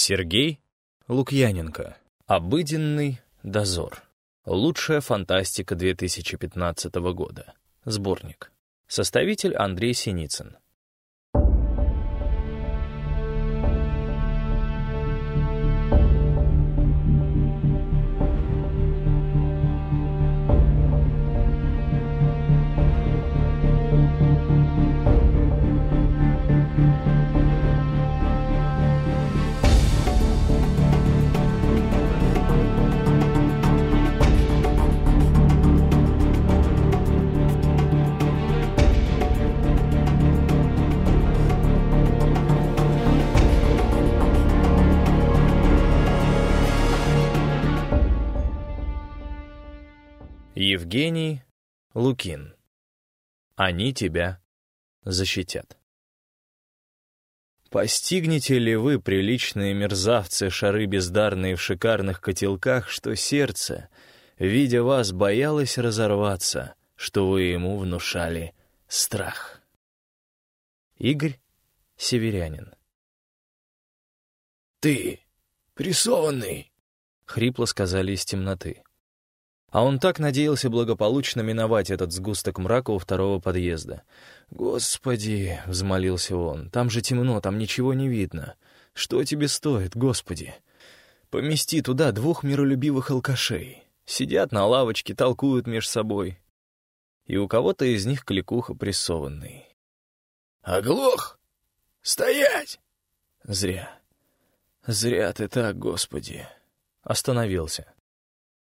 Сергей Лукьяненко. Обыденный дозор. Лучшая фантастика 2015 года. Сборник. Составитель Андрей Синицын. Евгений Лукин. Они тебя защитят. Постигнете ли вы, приличные мерзавцы, шары бездарные в шикарных котелках, что сердце, видя вас, боялось разорваться, что вы ему внушали страх? Игорь Северянин. «Ты, прессованный!» — хрипло сказали из темноты. А он так надеялся благополучно миновать этот сгусток мрака у второго подъезда. «Господи!» — взмолился он. «Там же темно, там ничего не видно. Что тебе стоит, Господи? Помести туда двух миролюбивых алкашей. Сидят на лавочке, толкуют меж собой. И у кого-то из них кликуха прессованный. «Оглох! Стоять!» «Зря. Зря ты так, Господи!» Остановился.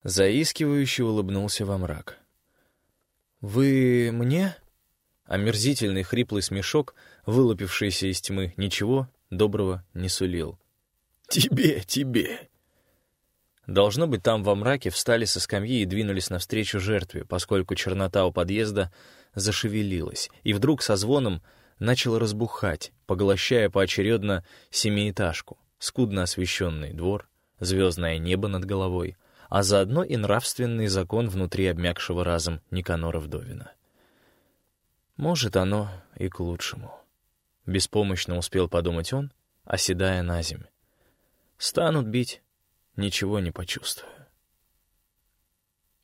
Заискивающе улыбнулся во мрак. «Вы мне?» Омерзительный хриплый смешок, вылупившийся из тьмы, ничего доброго не сулил. «Тебе, тебе!» Должно быть, там во мраке встали со скамьи и двинулись навстречу жертве, поскольку чернота у подъезда зашевелилась, и вдруг со звоном начала разбухать, поглощая поочередно семиэтажку, скудно освещенный двор, звездное небо над головой, а заодно и нравственный закон внутри обмякшего разом Никанора Вдовина. Может, оно и к лучшему. Беспомощно успел подумать он, оседая на землю. Станут бить, ничего не почувствую.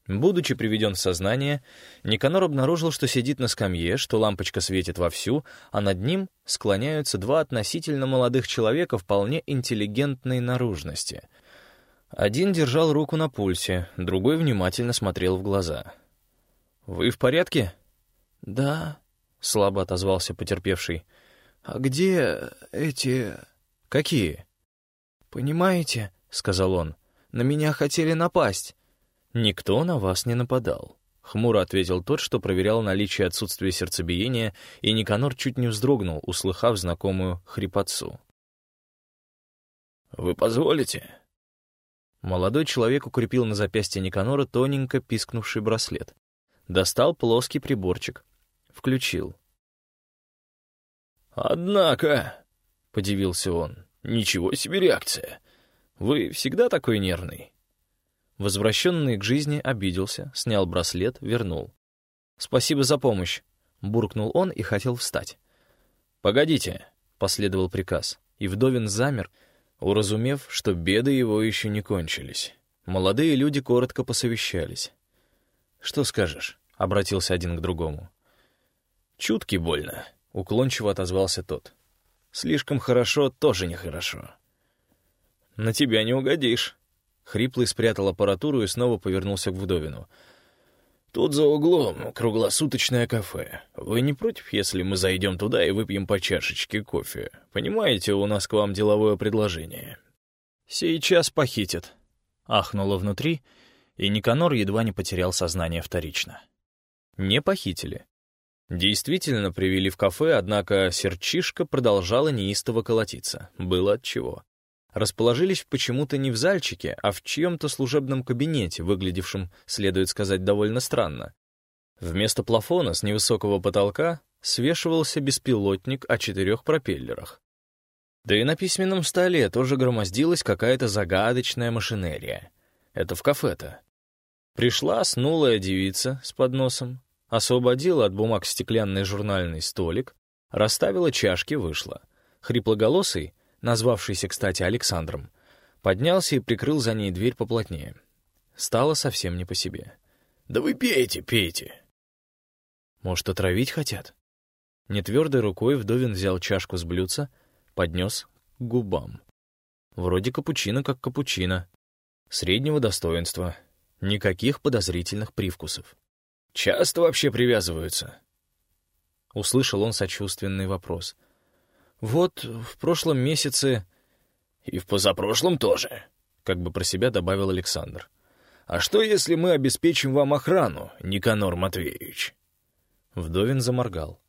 Будучи приведен в сознание, Никанор обнаружил, что сидит на скамье, что лампочка светит вовсю, а над ним склоняются два относительно молодых человека вполне интеллигентной наружности — один держал руку на пульсе, другой внимательно смотрел в глаза. «Вы в порядке?» «Да», — слабо отозвался потерпевший. «А где эти...» «Какие?» «Понимаете», — сказал он, — «на меня хотели напасть». «Никто на вас не нападал», — хмуро ответил тот, что проверял наличие отсутствия сердцебиения, и Никанор чуть не вздрогнул, услыхав знакомую хрипотцу. «Вы позволите?» Молодой человек укрепил на запястье Никанора тоненько пискнувший браслет. Достал плоский приборчик. Включил. «Однако», — подивился он, — «ничего себе реакция. Вы всегда такой нервный?» Возвращенный к жизни обиделся, снял браслет, вернул. «Спасибо за помощь», — буркнул он и хотел встать. «Погодите», — последовал приказ, и Вдовин замер, — уразумев, что беды его еще не кончились. Молодые люди коротко посовещались. «Что скажешь?» — обратился один к другому. «Чутки больно», — уклончиво отозвался тот. «Слишком хорошо тоже нехорошо». «На тебя не угодишь». Хриплый спрятал аппаратуру и снова повернулся к Вдовину. Тут за углом круглосуточное кафе. Вы не против, если мы зайдем туда и выпьем по чашечке кофе? Понимаете, у нас к вам деловое предложение». «Сейчас похитят», — ахнуло внутри, и Никанор едва не потерял сознание вторично. Не похитили. Действительно привели в кафе, однако серчишка продолжала неистово колотиться. Было отчего расположились почему-то не в зальчике, а в чьем-то служебном кабинете, выглядевшем, следует сказать, довольно странно. Вместо плафона с невысокого потолка свешивался беспилотник о четырех пропеллерах. Да и на письменном столе тоже громоздилась какая-то загадочная машинерия. Это в кафе-то. Пришла снулая девица с подносом, освободила от бумаг стеклянный журнальный столик, расставила чашки, вышла. Хриплоголосый назвавшийся, кстати, Александром, поднялся и прикрыл за ней дверь поплотнее. Стало совсем не по себе. «Да вы пейте, пейте!» «Может, отравить хотят?» Нетвердой рукой Вдовин взял чашку с блюдца, поднес к губам. Вроде капучино как капучино. Среднего достоинства. Никаких подозрительных привкусов. «Часто вообще привязываются?» Услышал он сочувственный вопрос. «Вот в прошлом месяце...» «И в позапрошлом тоже», — как бы про себя добавил Александр. «А что, если мы обеспечим вам охрану, Никанор Матвеевич?» Вдовин заморгал.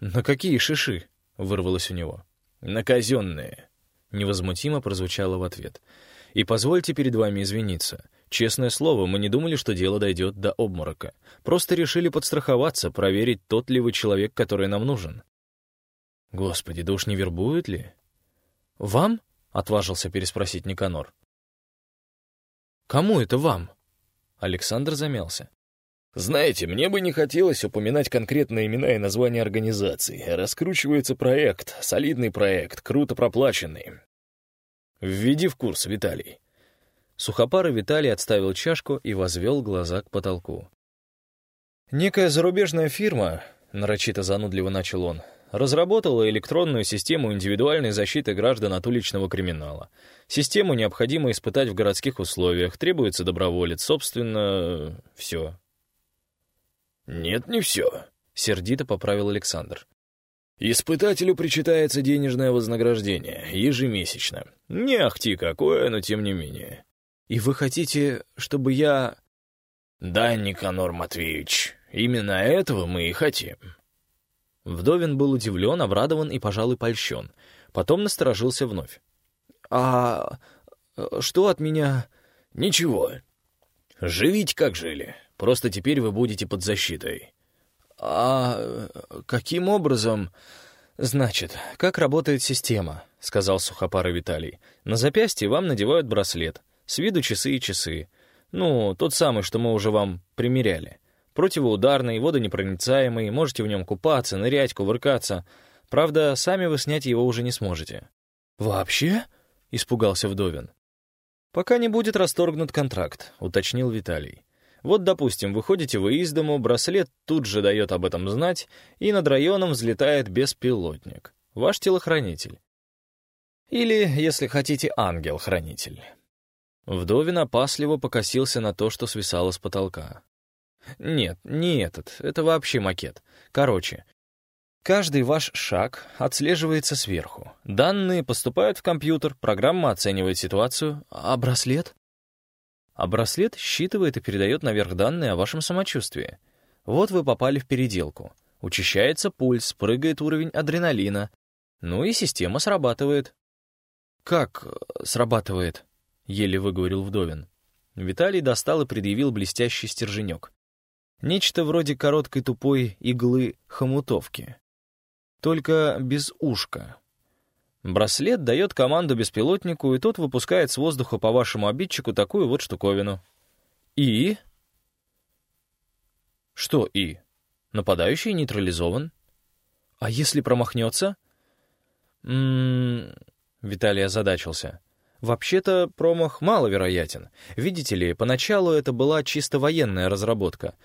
«На какие шиши?» — вырвалось у него. «На казенные», — невозмутимо прозвучало в ответ. «И позвольте перед вами извиниться. Честное слово, мы не думали, что дело дойдет до обморока. Просто решили подстраховаться, проверить, тот ли вы человек, который нам нужен». «Господи, да уж не вербуют ли?» «Вам?» — отважился переспросить Никанор. «Кому это вам?» Александр замялся. «Знаете, мне бы не хотелось упоминать конкретные имена и названия организаций. Раскручивается проект, солидный проект, круто проплаченный. Введи в курс, Виталий». Сухопарый Виталий отставил чашку и возвел глаза к потолку. «Некая зарубежная фирма», — нарочито занудливо начал он, разработала электронную систему индивидуальной защиты граждан от уличного криминала. Систему необходимо испытать в городских условиях, требуется доброволец, собственно, все. «Нет, не все», — сердито поправил Александр. «Испытателю причитается денежное вознаграждение, ежемесячно. Не ахти какое, но тем не менее». «И вы хотите, чтобы я...» «Да, Никанор Матвеевич, именно этого мы и хотим». Вдовин был удивлен, обрадован и, пожалуй, польщен. Потом насторожился вновь. «А что от меня...» «Ничего. Живите, как жили. Просто теперь вы будете под защитой». «А каким образом...» «Значит, как работает система?» — сказал сухопарый Виталий. «На запястье вам надевают браслет. С виду часы и часы. Ну, тот самый, что мы уже вам примеряли. Противоударный, водонепроницаемый, можете в нем купаться, нырять, кувыркаться. Правда, сами вы снять его уже не сможете». «Вообще?» — испугался Вдовин. «Пока не будет расторгнут контракт», — уточнил Виталий. «Вот, допустим, выходите вы из дому, браслет тут же дает об этом знать, и над районом взлетает беспилотник. Ваш телохранитель. Или, если хотите, ангел-хранитель». Вдовин опасливо покосился на то, что свисало с потолка. Нет, не этот, это вообще макет. Короче, каждый ваш шаг отслеживается сверху. Данные поступают в компьютер, программа оценивает ситуацию. А браслет? А браслет считывает и передает наверх данные о вашем самочувствии. Вот вы попали в переделку. Учащается пульс, прыгает уровень адреналина. Ну и система срабатывает. «Как э, срабатывает?» — еле выговорил Вдовин. Виталий достал и предъявил блестящий стерженек. Нечто вроде короткой тупой иглы хомутовки. Только без ушка. Браслет дает команду беспилотнику, и тот выпускает с воздуха по вашему обидчику такую вот штуковину. И? Что и? Нападающий нейтрализован. А если промахнется? М-м-м... Виталий озадачился. Вообще-то промах маловероятен. Видите ли, поначалу это была чисто военная разработка —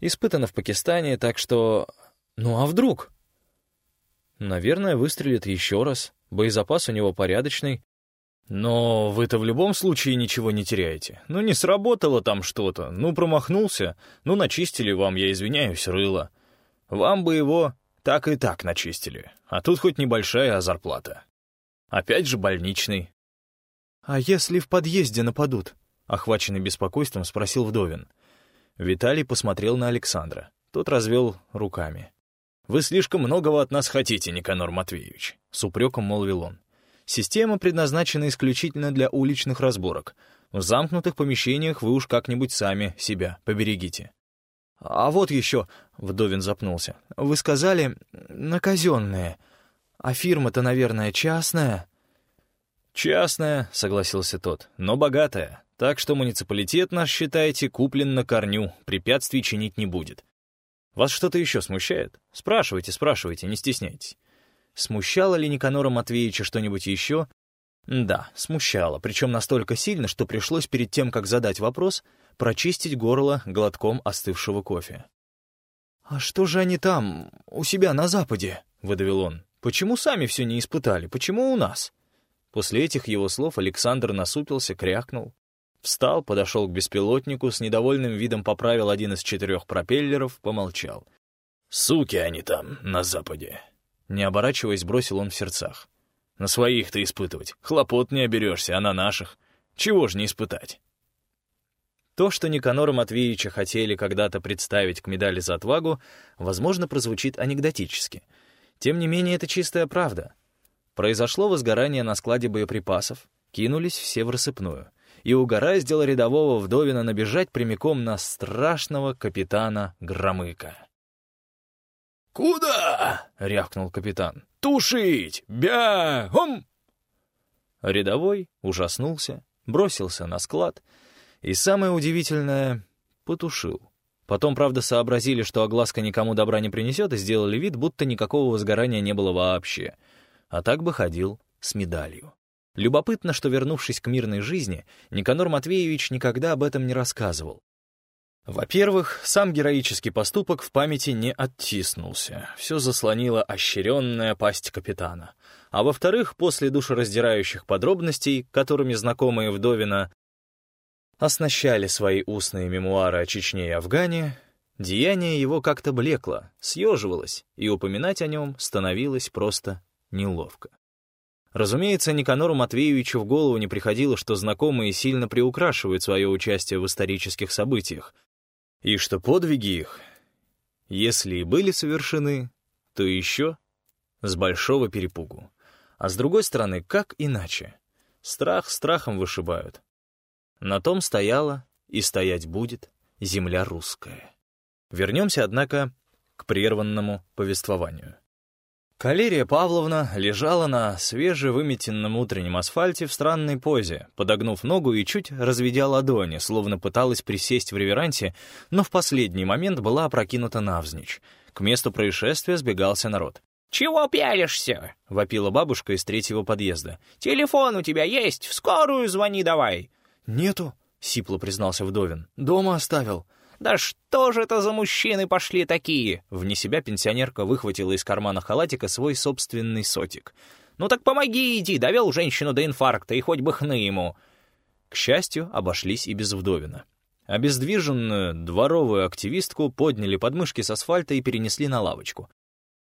Испытано в Пакистане, так что... Ну а вдруг? Наверное, выстрелит еще раз. Боезапас у него порядочный. Но вы-то в любом случае ничего не теряете. Ну не сработало там что-то, ну промахнулся, ну начистили вам, я извиняюсь, рыло. Вам бы его так и так начистили. А тут хоть небольшая зарплата. Опять же больничный. «А если в подъезде нападут?» — охваченный беспокойством спросил Вдовин. Виталий посмотрел на Александра. Тот развел руками. «Вы слишком многого от нас хотите, Никанор Матвеевич», — с упреком молвил он. «Система предназначена исключительно для уличных разборок. В замкнутых помещениях вы уж как-нибудь сами себя поберегите». «А вот еще», — Вдовин запнулся, — «вы сказали, на казенные. А фирма-то, наверное, частная?» «Частная», — согласился тот, — «но богатая. Так что муниципалитет наш, считайте, куплен на корню, препятствий чинить не будет. Вас что-то еще смущает? Спрашивайте, спрашивайте, не стесняйтесь. Смущало ли Никанора Матвеевича что-нибудь еще? Да, смущало, причем настолько сильно, что пришлось перед тем, как задать вопрос, прочистить горло глотком остывшего кофе. «А что же они там, у себя на Западе?» — выдавил он. «Почему сами все не испытали? Почему у нас?» После этих его слов Александр насупился, крякнул. Встал, подошел к беспилотнику, с недовольным видом поправил один из четырех пропеллеров, помолчал. «Суки они там, на Западе!» Не оборачиваясь, бросил он в сердцах. «На своих-то испытывать. Хлопот не оберешься, а на наших. Чего ж не испытать?» То, что Никанора Матвеевича хотели когда-то представить к медали за отвагу, возможно, прозвучит анекдотически. Тем не менее, это чистая правда. Произошло возгорание на складе боеприпасов, кинулись все в рассыпную, и угораздило рядового Вдовина набежать прямиком на страшного капитана Громыка. «Куда?» — рявкнул капитан. «Тушить! Бя-хом!» Рядовой ужаснулся, бросился на склад — и самое удивительное — потушил. Потом, правда, сообразили, что огласка никому добра не принесет, и сделали вид, будто никакого возгорания не было вообще. А так бы ходил с медалью. Любопытно, что, вернувшись к мирной жизни, Никанор Матвеевич никогда об этом не рассказывал. Во-первых, сам героический поступок в памяти не оттиснулся. Все заслонила ощеренная пасть капитана. А во-вторых, после душераздирающих подробностей, которыми знакомые Вдовина оснащали свои устные мемуары о Чечне и Афгане, деяние его как-то блекло, съеживалось, и упоминать о нем становилось просто неловко. Разумеется, Никанору Матвеевичу в голову не приходило, что знакомые сильно приукрашивают свое участие в исторических событиях, и что подвиги их, если и были совершены, то еще с большого перепугу. А с другой стороны, как иначе? Страх страхом вышибают. На том стояла и стоять будет земля русская. Вернемся, однако, к прерванному повествованию. Калерия Павловна лежала на свежевыметенном утреннем асфальте в странной позе, подогнув ногу и чуть разведя ладони, словно пыталась присесть в реверансе, но в последний момент была опрокинута навзничь. К месту происшествия сбегался народ. «Чего пялишься?» — вопила бабушка из третьего подъезда. «Телефон у тебя есть? В скорую звони давай!» «Нету», — сипло признался Вдовин. «Дома оставил». «Да что же это за мужчины пошли такие?» Вне себя пенсионерка выхватила из кармана халатика свой собственный сотик. «Ну так помоги, иди, довел женщину до инфаркта, и хоть бы хны ему». К счастью, обошлись и без Вдовина. Обездвиженную дворовую активистку подняли подмышки с асфальта и перенесли на лавочку.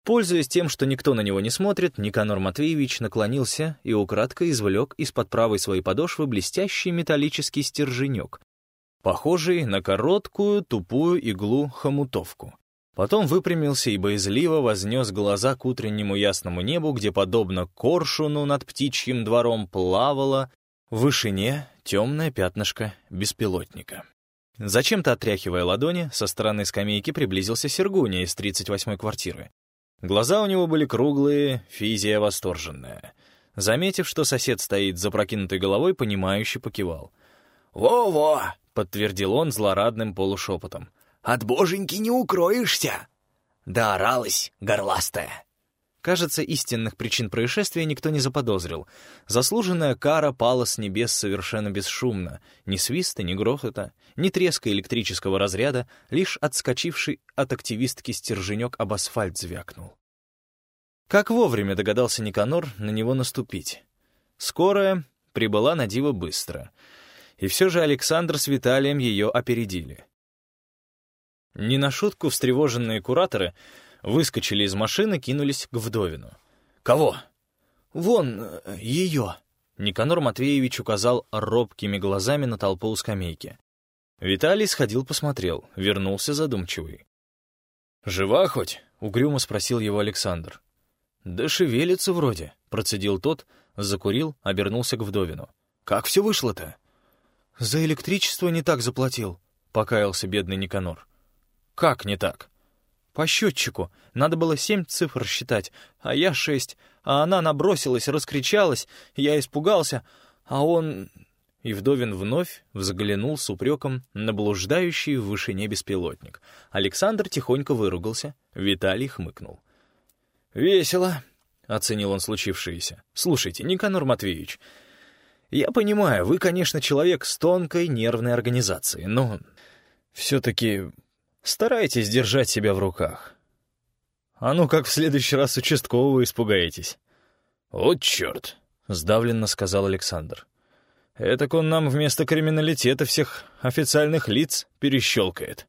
Пользуясь тем, что никто на него не смотрит, Никанор Матвеевич наклонился и украдко извлек из-под правой своей подошвы блестящий металлический стерженек, похожий на короткую тупую иглу-хомутовку. Потом выпрямился и боязливо вознес глаза к утреннему ясному небу, где, подобно коршуну над птичьим двором, плавало в вышине темное пятнышко беспилотника. Зачем-то отряхивая ладони, со стороны скамейки приблизился Сергуня из 38-й квартиры. Глаза у него были круглые, физия восторженная. Заметив, что сосед стоит за прокинутой головой, понимающе покивал. «Во-во!» — подтвердил он злорадным полушепотом. «От боженьки не укроешься!» «Да оралась, горластая!» Кажется, истинных причин происшествия никто не заподозрил. Заслуженная кара пала с небес совершенно бесшумно. Ни свиста, ни грохота, ни треска электрического разряда, лишь отскочивший от активистки стерженек об асфальт звякнул. Как вовремя догадался Никанор на него наступить. Скорая прибыла на диво быстро. И все же Александр с Виталием ее опередили. Не на шутку встревоженные кураторы — Выскочили из машины, кинулись к Вдовину. «Кого?» «Вон, ее!» Никанор Матвеевич указал робкими глазами на толпу у скамейки. Виталий сходил посмотрел, вернулся задумчивый. «Жива хоть?» — угрюмо спросил его Александр. «Да шевелится вроде», — процедил тот, закурил, обернулся к Вдовину. «Как все вышло-то?» «За электричество не так заплатил», — покаялся бедный Никанор. «Как не так?» По счетчику. Надо было семь цифр считать, а я шесть. А она набросилась, раскричалась. Я испугался, а он... И Вдовин вновь взглянул с упреком на блуждающий в вышине беспилотник. Александр тихонько выругался, Виталий хмыкнул. «Весело. — оценил он случившееся. «Слушайте, Никанор Матвеевич, я понимаю, вы, конечно, человек с тонкой нервной организацией, но все-таки старайтесь держать себя в руках. А ну как в следующий раз участкового испугаетесь». «Вот черт!» — сдавленно сказал Александр. «Этак он нам вместо криминалитета всех официальных лиц перещелкает».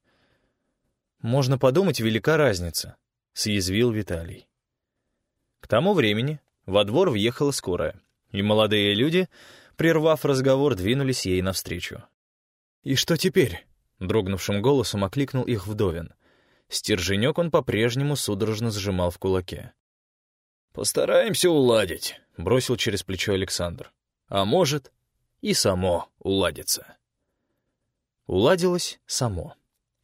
«Можно подумать, велика разница», — съязвил Виталий. К тому времени во двор въехала скорая, и молодые люди, прервав разговор, двинулись ей навстречу. «И что теперь?» — дрогнувшим голосом окликнул их вдовин. Стерженек он по-прежнему судорожно сжимал в кулаке. «Постараемся уладить», — бросил через плечо Александр. «А может, и само уладится». Уладилось само.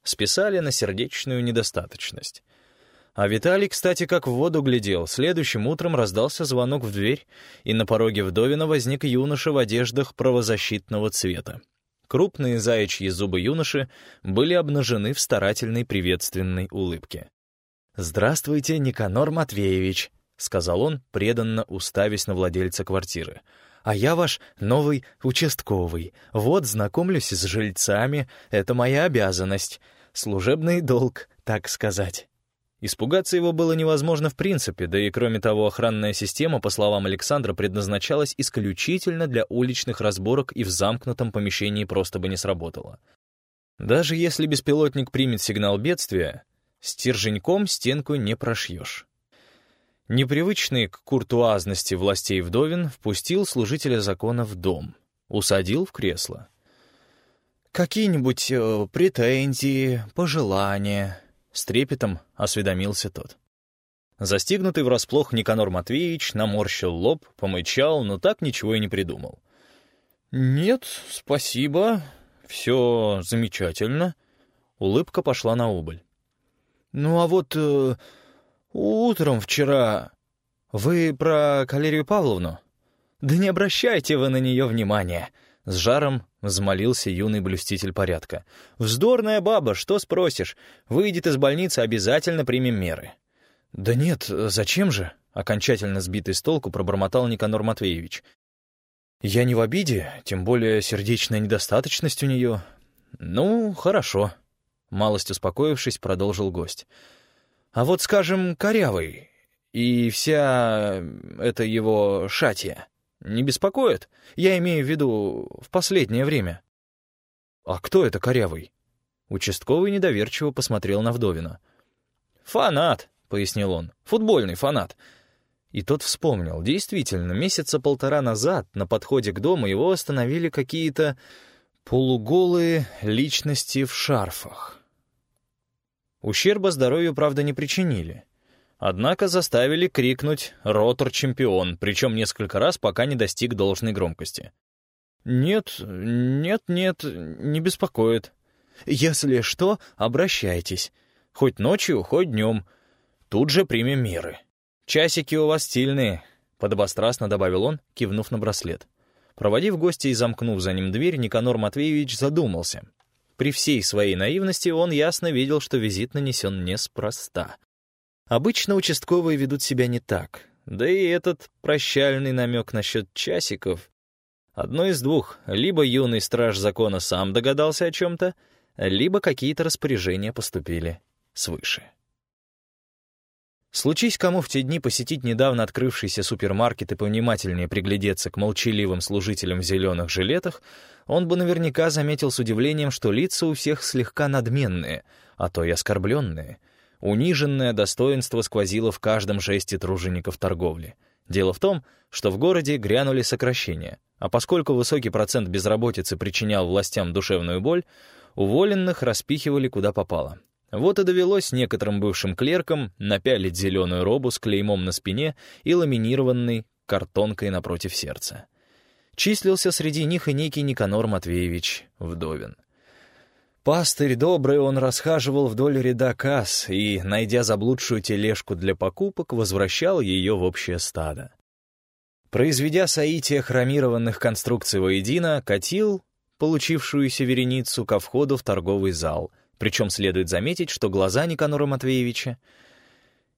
Списали на сердечную недостаточность. А Виталий, кстати, как в воду глядел. Следующим утром раздался звонок в дверь, и на пороге вдовина возник юноша в одеждах правозащитного цвета. Крупные заячьи зубы юноши были обнажены в старательной приветственной улыбке. «Здравствуйте, Никанор Матвеевич», — сказал он, преданно уставясь на владельца квартиры. «А я ваш новый участковый. Вот, знакомлюсь с жильцами, это моя обязанность. Служебный долг, так сказать». Испугаться его было невозможно в принципе, да и кроме того, охранная система, по словам Александра, предназначалась исключительно для уличных разборок и в замкнутом помещении просто бы не сработала. Даже если беспилотник примет сигнал бедствия, стерженьком стенку не прошьешь. Непривычный к куртуазности властей вдовин впустил служителя закона в дом, усадил в кресло. «Какие-нибудь э, претензии, пожелания?» С трепетом осведомился тот. Застигнутый врасплох Никанор Матвеевич наморщил лоб, помычал, но так ничего и не придумал. «Нет, спасибо, все замечательно». Улыбка пошла на убыль. «Ну а вот э, утром вчера вы про Калерию Павловну?» «Да не обращайте вы на нее внимания», с жаром взмолился юный блюститель порядка. «Вздорная баба, что спросишь? Выйдет из больницы, обязательно примем меры». «Да нет, зачем же?» — окончательно сбитый с толку пробормотал Никанор Матвеевич. «Я не в обиде, тем более сердечная недостаточность у нее. Ну, хорошо». Малость успокоившись, продолжил гость. «А вот, скажем, корявый и вся эта его шатья. Не беспокоит? Я имею в виду в последнее время. А кто это корявый? Участковый недоверчиво посмотрел на Вдовина. «Фанат», — пояснил он, — «футбольный фанат». И тот вспомнил. Действительно, месяца полтора назад на подходе к дому его остановили какие-то полуголые личности в шарфах. Ущерба здоровью, правда, не причинили. Однако заставили крикнуть «Ротор-чемпион», причем несколько раз, пока не достиг должной громкости. «Нет, нет, нет, не беспокоит. Если что, обращайтесь. Хоть ночью, хоть днем. Тут же примем меры. Часики у вас стильные», — подобострастно добавил он, кивнув на браслет. Проводив гостя и замкнув за ним дверь, Никанор Матвеевич задумался. При всей своей наивности он ясно видел, что визит нанесен неспроста. Обычно участковые ведут себя не так. Да и этот прощальный намек насчет часиков. Одно из двух. Либо юный страж закона сам догадался о чем-то, либо какие-то распоряжения поступили свыше. Случись кому в те дни посетить недавно открывшийся супермаркет и повнимательнее приглядеться к молчаливым служителям в зеленых жилетах, он бы наверняка заметил с удивлением, что лица у всех слегка надменные, а то и оскорбленные — Униженное достоинство сквозило в каждом жесте тружеников торговли. Дело в том, что в городе грянули сокращения, а поскольку высокий процент безработицы причинял властям душевную боль, уволенных распихивали куда попало. Вот и довелось некоторым бывшим клеркам напялить зеленую робу с клеймом на спине и ламинированной картонкой напротив сердца. Числился среди них и некий Никанор Матвеевич Вдовин — Пастырь добрый, он расхаживал вдоль ряда касс и, найдя заблудшую тележку для покупок, возвращал ее в общее стадо. Произведя соитие хромированных конструкций воедино, катил получившуюся вереницу ко входу в торговый зал, причем следует заметить, что глаза Никанора Матвеевича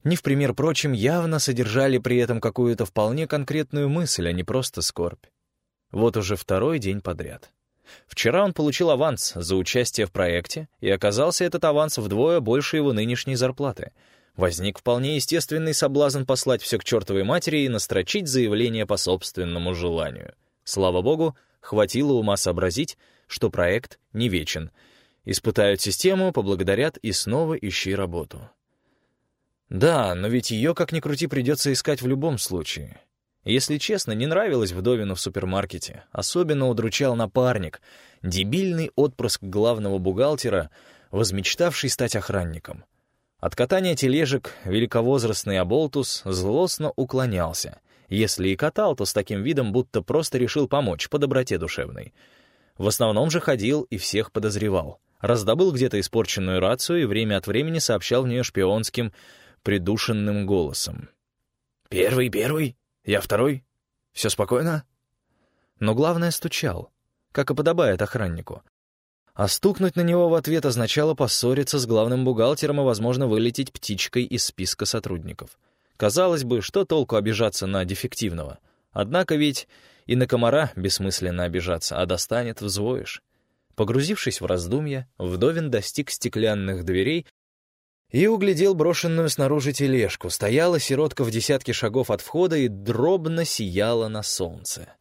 не в пример прочим, явно содержали при этом какую-то вполне конкретную мысль, а не просто скорбь. Вот уже второй день подряд. Вчера он получил аванс за участие в проекте, и оказался этот аванс вдвое больше его нынешней зарплаты. Возник вполне естественный соблазн послать все к чертовой матери и настрочить заявление по собственному желанию. Слава богу, хватило ума сообразить, что проект не вечен. Испытают систему, поблагодарят и снова ищи работу. Да, но ведь ее, как ни крути, придется искать в любом случае. Если честно, не нравилось вдовину в супермаркете. Особенно удручал напарник, дебильный отпрыск главного бухгалтера, возмечтавший стать охранником. От катания тележек великовозрастный Аболтус злостно уклонялся. Если и катал, то с таким видом, будто просто решил помочь по доброте душевной. В основном же ходил и всех подозревал. Раздобыл где-то испорченную рацию и время от времени сообщал в нее шпионским придушенным голосом. «Первый, первый, я второй. Все спокойно?» Но главное, стучал, как и подобает охраннику. А стукнуть на него в ответ означало поссориться с главным бухгалтером и, возможно, вылететь птичкой из списка сотрудников. Казалось бы, что толку обижаться на дефективного? Однако ведь и на комара бессмысленно обижаться, а достанет взвоишь. Погрузившись в раздумья, Вдовин достиг стеклянных дверей и углядел брошенную снаружи тележку. Стояла сиротка в десятке шагов от входа и дробно сияла на солнце.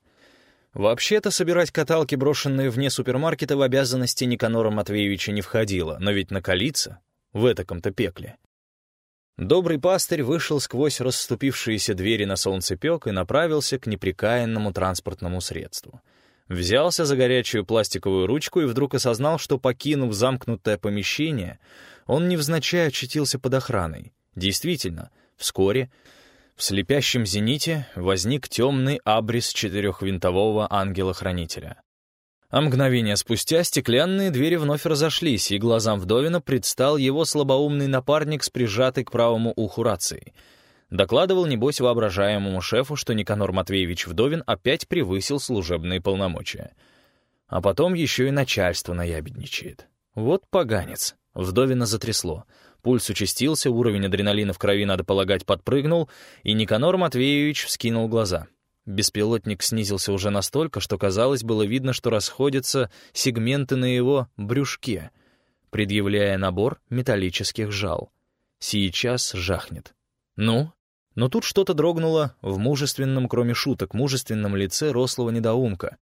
Вообще-то собирать каталки, брошенные вне супермаркета, в обязанности Никанора Матвеевича не входило, но ведь накалиться в этаком-то пекле. Добрый пастырь вышел сквозь расступившиеся двери на солнцепек и направился к неприкаянному транспортному средству — Взялся за горячую пластиковую ручку и вдруг осознал, что, покинув замкнутое помещение, он невзначай очутился под охраной. Действительно, вскоре в слепящем зените возник темный абрис четырехвинтового ангела-хранителя. А мгновение спустя стеклянные двери вновь разошлись, и глазам Вдовина предстал его слабоумный напарник с прижатой к правому уху рацией — Докладывал, небось, воображаемому шефу, что Никанор Матвеевич Вдовин опять превысил служебные полномочия. А потом еще и начальство наябедничает. Вот поганец. Вдовина затрясло. Пульс участился, уровень адреналина в крови, надо полагать, подпрыгнул, и Никанор Матвеевич вскинул глаза. Беспилотник снизился уже настолько, что, казалось, было видно, что расходятся сегменты на его брюшке, предъявляя набор металлических жал. Сейчас жахнет. «Ну?» Но тут что-то дрогнуло в мужественном, кроме шуток, мужественном лице рослого недоумка.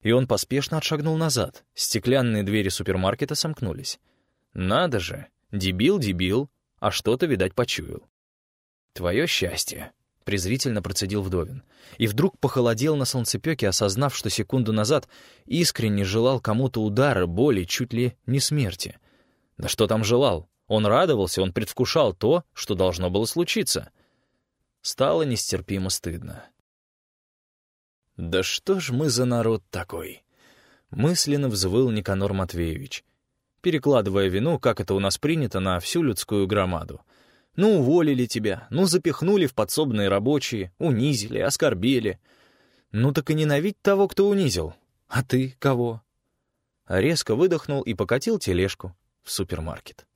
И он поспешно отшагнул назад. Стеклянные двери супермаркета сомкнулись. «Надо же! Дебил-дебил, а что-то, видать, почуял». «Твое счастье!» — презрительно процедил Вдовин. И вдруг похолодел на солнцепеке, осознав, что секунду назад искренне желал кому-то удара, боли, чуть ли не смерти. Да что там желал? Он радовался, он предвкушал то, что должно было случиться — Стало нестерпимо стыдно. «Да что ж мы за народ такой?» Мысленно взвыл Никанор Матвеевич, перекладывая вину, как это у нас принято, на всю людскую громаду. Ну, уволили тебя, ну, запихнули в подсобные рабочие, унизили, оскорбили. Ну, так и ненавидь того, кто унизил. А ты кого? Резко выдохнул и покатил тележку в супермаркет.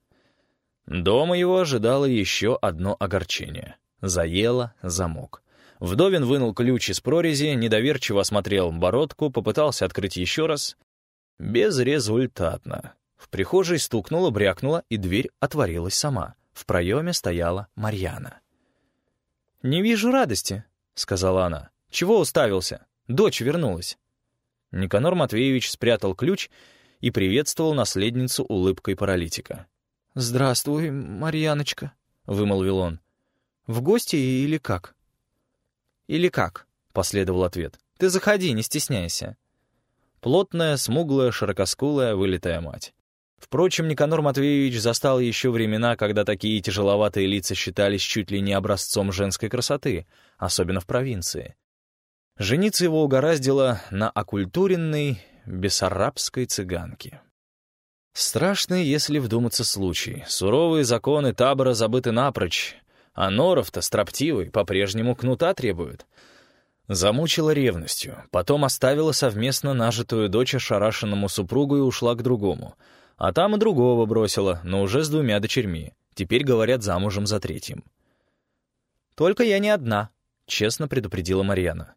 Дома его ожидало еще одно огорчение — Заело замок. Вдовин вынул ключ из прорези, недоверчиво осмотрел бородку, попытался открыть еще раз. Безрезультатно. В прихожей стукнуло, брякнуло, и дверь отворилась сама. В проеме стояла Марьяна. «Не вижу радости», — сказала она. «Чего уставился? Дочь вернулась». Никанор Матвеевич спрятал ключ и приветствовал наследницу улыбкой паралитика. «Здравствуй, Марьяночка», — вымолвил он. В гости или как?» «Или как?» — последовал ответ. «Ты заходи, не стесняйся». Плотная, смуглая, широкоскулая, вылитая мать. Впрочем, Никанор Матвеевич застал еще времена, когда такие тяжеловатые лица считались чуть ли не образцом женской красоты, особенно в провинции. Жениться его угораздило на окультуренной бессарабской цыганке. Страшный, если вдуматься случай. Суровые законы табора забыты напрочь, а норов-то строптивый по-прежнему кнута требуют. Замучила ревностью, потом оставила совместно нажитую дочь ошарашенному супругу и ушла к другому. А там и другого бросила, но уже с двумя дочерьми. Теперь, говорят, замужем за третьим. «Только я не одна», — честно предупредила Марьяна.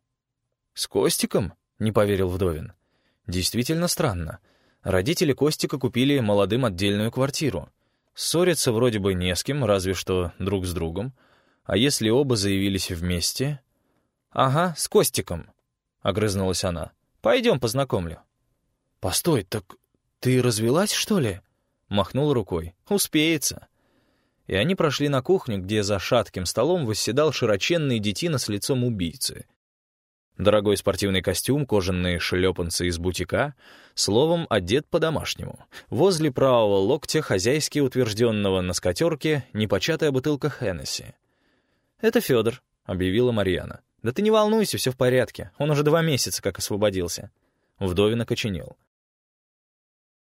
«С Костиком?» — не поверил Вдовин. «Действительно странно. Родители Костика купили молодым отдельную квартиру. Ссориться вроде бы не с кем, разве что друг с другом. А если оба заявились вместе...» «Ага, с Костиком», — огрызнулась она. «Пойдем познакомлю». «Постой, так ты развелась, что ли?» Махнул рукой. «Успеется». И они прошли на кухню, где за шатким столом восседал широченный детина с лицом убийцы. Дорогой спортивный костюм, кожаные шлепанцы из бутика, словом, одет по-домашнему. Возле правого локтя хозяйски утвержденного на скатерке непочатая бутылка Хеннесси. «Это Федор», — объявила Марьяна. «Да ты не волнуйся, все в порядке. Он уже два месяца как освободился». Вдовин окоченел.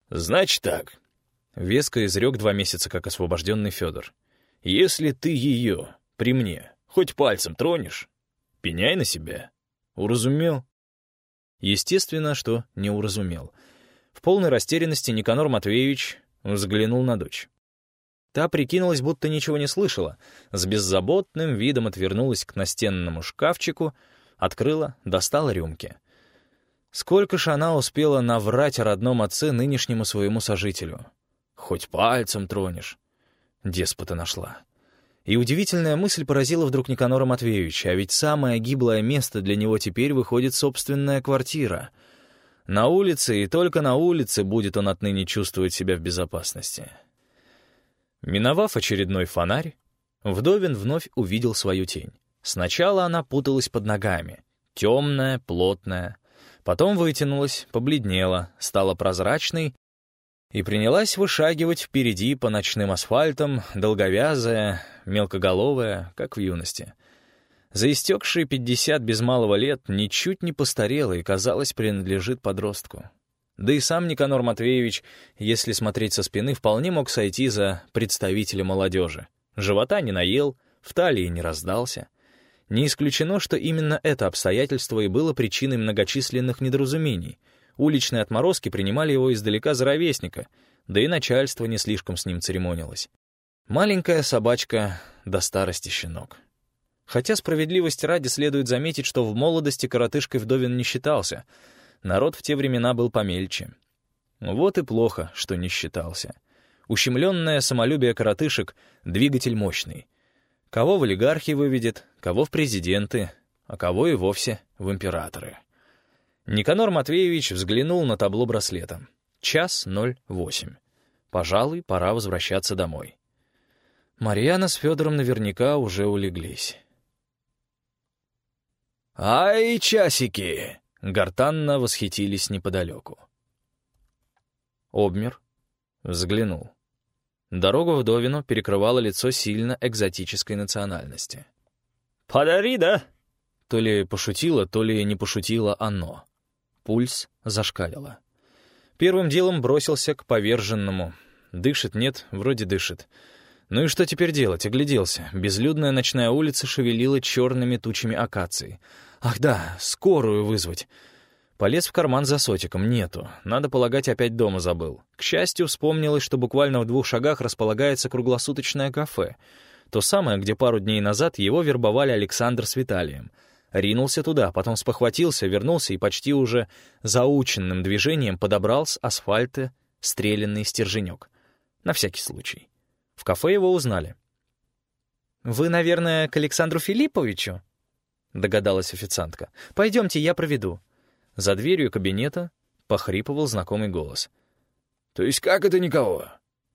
«Значит так», — веско изрек два месяца как освобожденный Федор. «Если ты ее при мне хоть пальцем тронешь, пеняй на себя». Уразумел? Естественно, что не уразумел. В полной растерянности Никанор Матвеевич взглянул на дочь. Та прикинулась, будто ничего не слышала, с беззаботным видом отвернулась к настенному шкафчику, открыла, достала рюмки. Сколько ж она успела наврать о родном отце нынешнему своему сожителю? Хоть пальцем тронешь. Деспота нашла. И удивительная мысль поразила вдруг Никанора Матвеевича, а ведь самое гиблое место для него теперь выходит собственная квартира. На улице и только на улице будет он отныне чувствовать себя в безопасности. Миновав очередной фонарь, Вдовин вновь увидел свою тень. Сначала она путалась под ногами, темная, плотная, потом вытянулась, побледнела, стала прозрачной и принялась вышагивать впереди по ночным асфальтам, долговязая, мелкоголовая, как в юности. За истекшие пятьдесят без малого лет ничуть не постарела и, казалось, принадлежит подростку. Да и сам Никанор Матвеевич, если смотреть со спины, вполне мог сойти за представителя молодежи. Живота не наел, в талии не раздался. Не исключено, что именно это обстоятельство и было причиной многочисленных недоразумений — Уличные отморозки принимали его издалека за ровесника, да и начальство не слишком с ним церемонилось. Маленькая собачка до старости щенок. Хотя справедливости ради следует заметить, что в молодости коротышкой вдовин не считался. Народ в те времена был помельче. Вот и плохо, что не считался. Ущемленное самолюбие коротышек — двигатель мощный. Кого в олигархи выведет, кого в президенты, а кого и вовсе в императоры. Никанор Матвеевич взглянул на табло браслета. Час ноль восемь. Пожалуй, пора возвращаться домой. Марьяна с Федором наверняка уже улеглись. «Ай, часики!» — гортанно восхитились неподалеку. Обмер, взглянул. Дорогу в Довину перекрывало лицо сильно экзотической национальности. «Подари, да?» То ли пошутило, то ли не пошутило оно. Пульс зашкалило. Первым делом бросился к поверженному. Дышит, нет, вроде дышит. Ну и что теперь делать? Огляделся. Безлюдная ночная улица шевелила черными тучами акации. Ах да, скорую вызвать. Полез в карман за сотиком, нету. Надо полагать, опять дома забыл. К счастью, вспомнилось, что буквально в двух шагах располагается круглосуточное кафе. То самое, где пару дней назад его вербовали Александр с Виталием — Ринулся туда, потом спохватился, вернулся и почти уже заученным движением подобрал с асфальта стрелянный стерженек. На всякий случай. В кафе его узнали. «Вы, наверное, к Александру Филипповичу?» — догадалась официантка. «Пойдемте, я проведу». За дверью кабинета похрипывал знакомый голос. «То есть как это никого?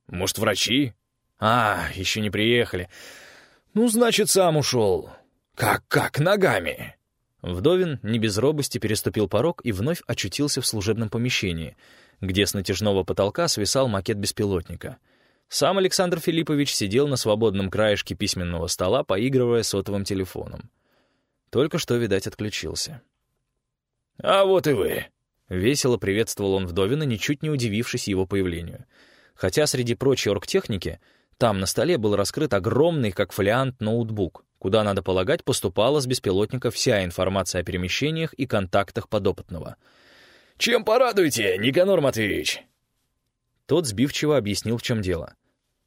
Может, врачи?» «А, еще не приехали. Ну, значит, сам ушел». «Как-как, ногами?» Вдовин не без робости переступил порог и вновь очутился в служебном помещении, где с натяжного потолка свисал макет беспилотника. Сам Александр Филиппович сидел на свободном краешке письменного стола, поигрывая сотовым телефоном. Только что, видать, отключился. «А вот и вы!» — весело приветствовал он Вдовина, ничуть не удивившись его появлению. Хотя среди прочей оргтехники там на столе был раскрыт огромный, как фолиант, ноутбук, куда, надо полагать, поступала с беспилотника вся информация о перемещениях и контактах подопытного. «Чем порадуете, Никанор Матвеевич?» Тот сбивчиво объяснил, в чем дело.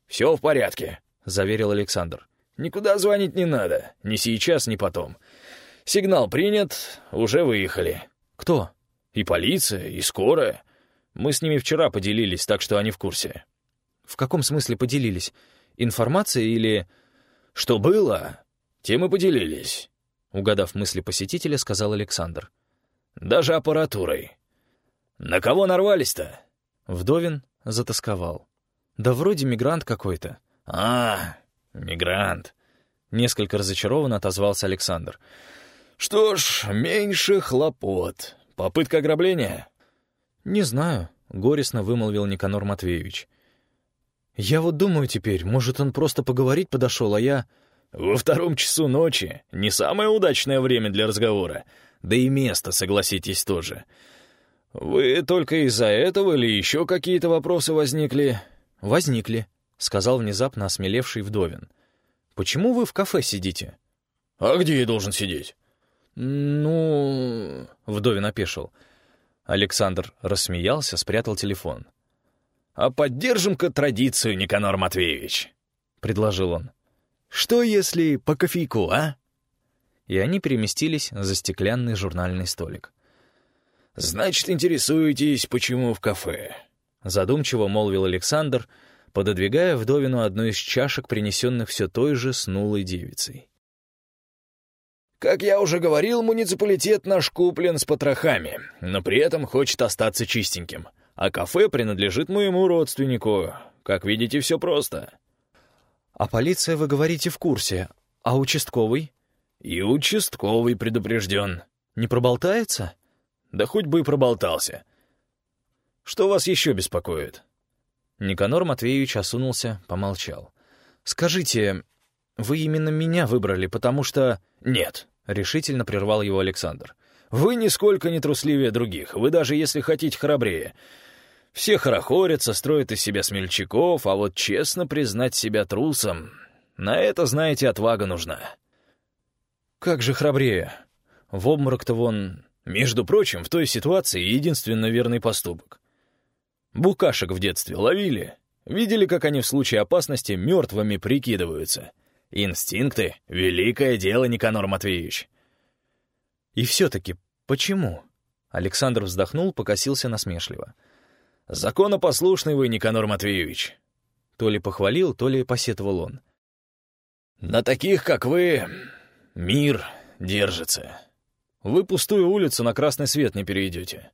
«Все в порядке», — заверил Александр. Никуда звонить не надо, ни сейчас, ни потом. Сигнал принят, уже выехали. Кто? И полиция, и скорая. Мы с ними вчера поделились, так что они в курсе. В каком смысле поделились? Информация или... Что было, тем и поделились. Угадав мысли посетителя, сказал Александр. Даже аппаратурой. На кого нарвались-то? Вдовин затасковал. Да вроде мигрант какой-то. А, мигрант. Несколько разочарованно отозвался Александр. Что ж, меньше хлопот. Попытка ограбления? Не знаю, горестно вымолвил Никанор Матвеевич. Я вот думаю теперь, может, он просто поговорить подошел, а я... Во втором часу ночи не самое удачное время для разговора. Да и место, согласитесь, тоже. Вы только из-за этого или еще какие-то вопросы возникли? Возникли, сказал внезапно осмелевший Вдовин. Почему вы в кафе сидите? А где я должен сидеть? Ну... Вдовин опешил. Александр рассмеялся, спрятал телефон. «А поддержим-ка традицию, Никанор Матвеевич», — предложил он. «Что если по кофейку, а?» И они переместились за стеклянный журнальный столик. «Значит, интересуетесь, почему в кафе?» Задумчиво молвил Александр, пододвигая вдовину одну из чашек, принесенных все той же снулой девицей. Как я уже говорил, муниципалитет наш куплен с потрохами, но при этом хочет остаться чистеньким. А кафе принадлежит моему родственнику. Как видите, все просто. А полиция, вы говорите, в курсе. А участковый? И участковый предупрежден. Не проболтается? Да хоть бы и проболтался. Что вас еще беспокоит? Никанор Матвеевич осунулся, помолчал. «Скажите, вы именно меня выбрали, потому что...» «Нет», — решительно прервал его Александр. «Вы нисколько не трусливее других, вы даже, если хотите, храбрее. Все хорохорятся, строят из себя смельчаков, а вот честно признать себя трусом... На это, знаете, отвага нужна». «Как же храбрее? В обморок-то вон...» «Между прочим, в той ситуации единственно верный поступок. Букашек в детстве ловили. Видели, как они в случае опасности мертвыми прикидываются?» Инстинкты — великое дело, Никанор Матвеевич. И все-таки почему? Александр вздохнул, покосился насмешливо. Законопослушный вы, Никанор Матвеевич. То ли похвалил, то ли посетовал он. На таких, как вы, мир держится. Вы пустую улицу на красный свет не перейдете.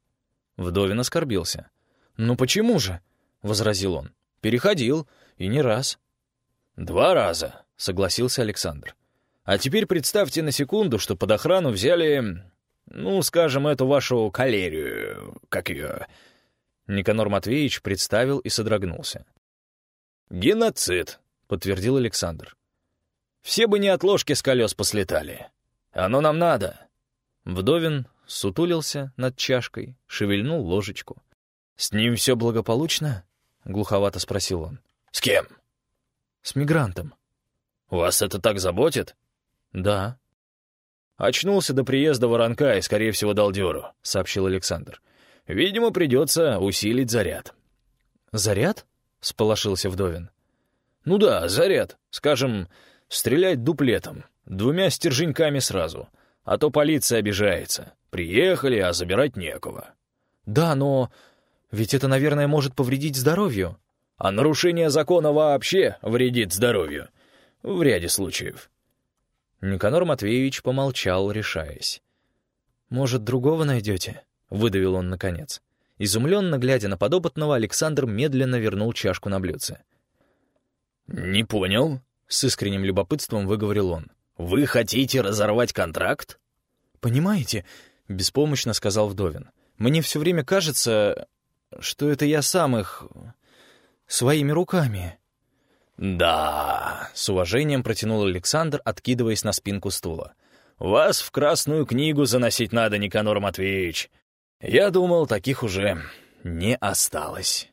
Вдовин оскорбился. «Ну почему же?» — возразил он. «Переходил, и не раз». «Два раза», — согласился Александр. «А теперь представьте на секунду, что под охрану взяли, ну, скажем, эту вашу калерию, как ее...» Никанор Матвеевич представил и содрогнулся. «Геноцид», — подтвердил Александр. «Все бы не от ложки с колес послетали. Оно нам надо». Вдовин сутулился над чашкой, шевельнул ложечку. «С ним все благополучно?» — глуховато спросил он. «С кем?» «С мигрантом». «Вас это так заботит?» «Да». «Очнулся до приезда воронка и, скорее всего, дал дёру», — сообщил Александр. «Видимо, придется усилить заряд». «Заряд?» — сполошился Вдовин. «Ну да, заряд. Скажем, стрелять дуплетом, двумя стерженьками сразу. А то полиция обижается. Приехали, а забирать некого». «Да, но ведь это, наверное, может повредить здоровью». «А нарушение закона вообще вредит здоровью. В ряде случаев. Никанор Матвеевич помолчал, решаясь. «Может, другого найдете?» — выдавил он наконец. Изумленно глядя на подопытного, Александр медленно вернул чашку на блюдце. «Не понял», — с искренним любопытством выговорил он. «Вы хотите разорвать контракт?» «Понимаете», — беспомощно сказал Вдовин, «мне все время кажется, что это я сам их своими руками». «Да», — с уважением протянул Александр, откидываясь на спинку стула. «Вас в Красную книгу заносить надо, Никанор Матвеевич. Я думал, таких уже не осталось».